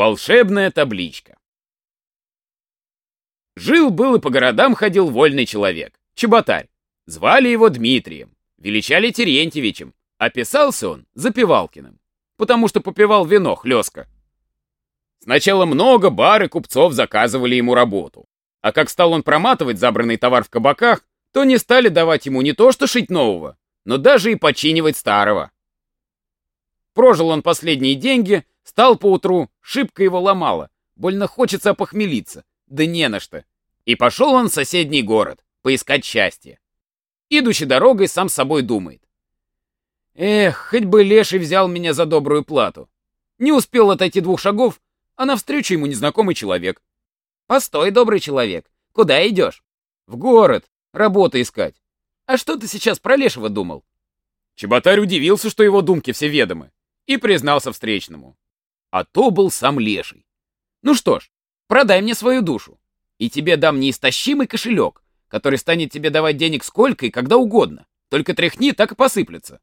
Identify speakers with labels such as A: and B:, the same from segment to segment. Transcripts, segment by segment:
A: Волшебная табличка. Жил-был и по городам ходил вольный человек, чеботарь. Звали его Дмитрием, величали Терентьевичем, описался он Запивалкиным, потому что попивал вино хлестко. Сначала много бар и купцов заказывали ему работу, а как стал он проматывать забранный товар в кабаках, то не стали давать ему не то что шить нового, но даже и починивать старого. Прожил он последние деньги, стал поутру, шибко его ломало, больно хочется опохмелиться, да не на что. И пошел он в соседний город, поискать счастье. Идущий дорогой сам собой думает. Эх, хоть бы леший взял меня за добрую плату. Не успел отойти двух шагов, а навстречу ему незнакомый человек. «Постой, добрый человек, куда идешь?» «В город, работу искать. А что ты сейчас про лешего думал?» Чеботарь удивился, что его думки все ведомы, и признался встречному. А то был сам леший. «Ну что ж, продай мне свою душу, и тебе дам неистощимый кошелек, который станет тебе давать денег сколько и когда угодно. Только тряхни, так и посыплется.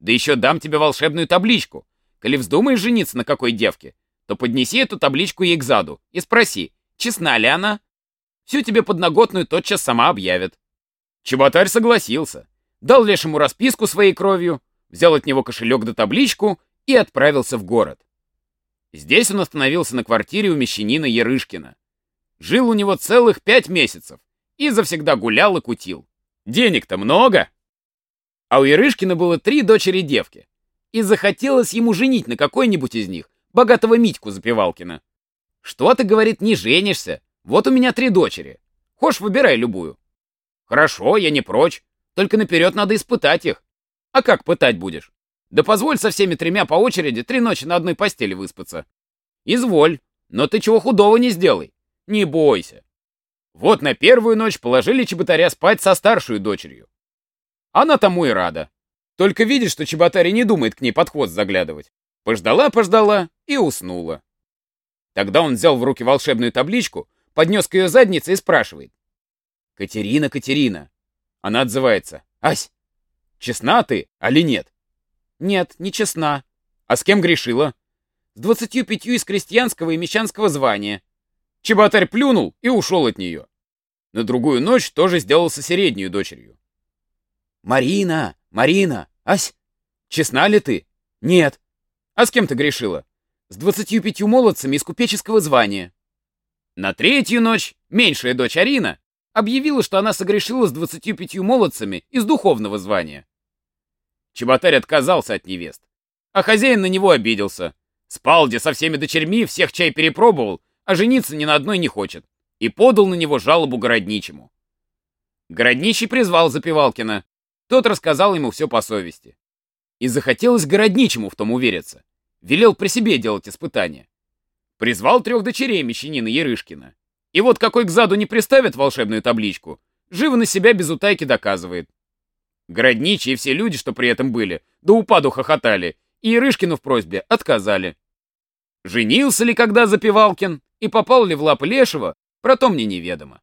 A: Да еще дам тебе волшебную табличку. Коли вздумаешь жениться на какой девке, то поднеси эту табличку ей к заду и спроси, честна ли она. Всю тебе подноготную тотчас сама объявит. Чеботарь согласился, дал лешему расписку своей кровью, взял от него кошелек да табличку и отправился в город. Здесь он остановился на квартире у мещанина Ярышкина. Жил у него целых пять месяцев и завсегда гулял и кутил. Денег-то много. А у Ярышкина было три дочери-девки. И захотелось ему женить на какой-нибудь из них, богатого Митьку Запивалкина. Что ты, говорит, не женишься? Вот у меня три дочери. Хочешь, выбирай любую. Хорошо, я не прочь. Только наперед надо испытать их. А как пытать будешь? Да позволь со всеми тремя по очереди три ночи на одной постели выспаться. Изволь, но ты чего худого не сделай. Не бойся. Вот на первую ночь положили Чеботаря спать со старшей дочерью. Она тому и рада. Только видит, что Чеботарь не думает к ней под хвост заглядывать. Пождала-пождала и уснула. Тогда он взял в руки волшебную табличку, поднес к ее заднице и спрашивает. «Катерина, Катерина». Она отзывается. «Ась, честна ты, али нет?» Нет, не честна. А с кем грешила? С двадцатью пятью из крестьянского и мещанского звания. Чеботарь плюнул и ушел от нее. На другую ночь тоже сделался среднюю дочерью. Марина, Марина, ась, честна ли ты? Нет. А с кем ты грешила? С двадцатью пятью молодцами из купеческого звания. На третью ночь меньшая дочь Арина объявила, что она согрешила с двадцатью пятью молодцами из духовного звания. Чеботарь отказался от невест. А хозяин на него обиделся. Спал где со всеми дочерьми, всех чай перепробовал, а жениться ни на одной не хочет. И подал на него жалобу городничему. Городничий призвал Запивалкина. Тот рассказал ему все по совести. И захотелось городничему в том увериться. Велел при себе делать испытания. Призвал трех дочерей мещанина Ярышкина. И вот какой к заду не приставит волшебную табличку, живо на себя без утайки доказывает. Городничие и все люди, что при этом были, до упаду хохотали, и Ярышкину в просьбе отказали. Женился ли когда Запивалкин и попал ли в лапы Лешего, про то мне неведомо.